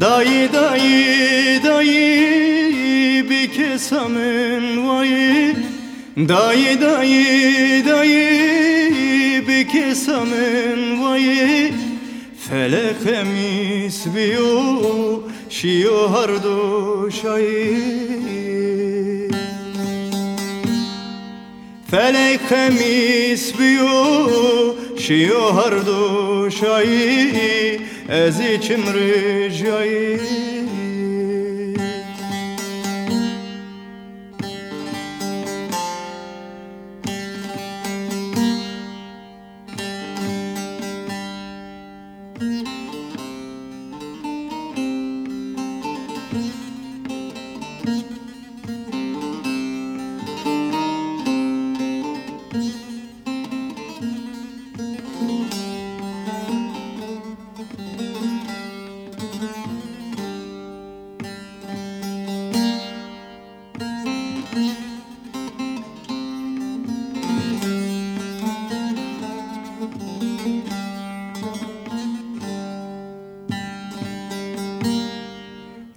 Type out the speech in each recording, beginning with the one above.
Dayı dayı dayı bir kesamın vayı. Dayı dayı dayı bir kesamın vayı. Felek emis biyo şiyo hardo şayı Felek emis biyo şiyo hardo şayı Ez içim ricayı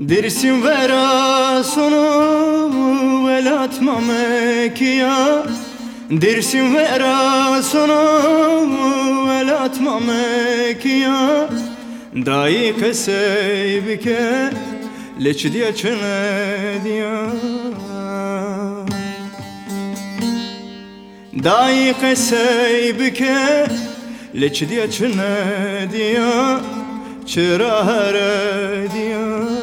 Dirsin vera sonu velatma mekiya Dirsin vera sonu velatma mekiya Dayı kesey bike leç diye çene diya Dayı kesey bike leç diye çene diya Çıra here diya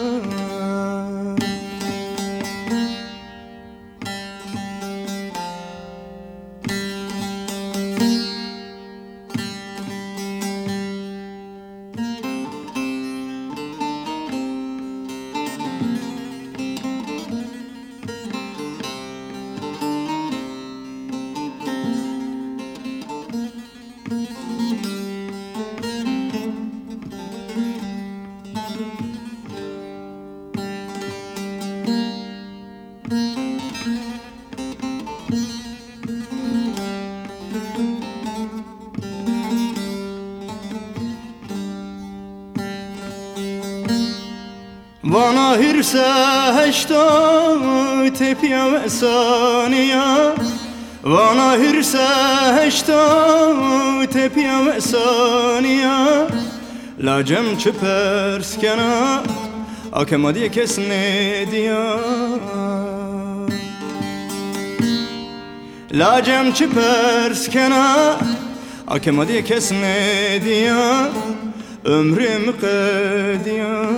Vana hirse heşta tepya ve saniya Vana hirse heşta tepya ve saniya Lacem çıperskena Akema diye kesne diya Lacem çıperskena Akema diye kesne diya Ömrüm kediya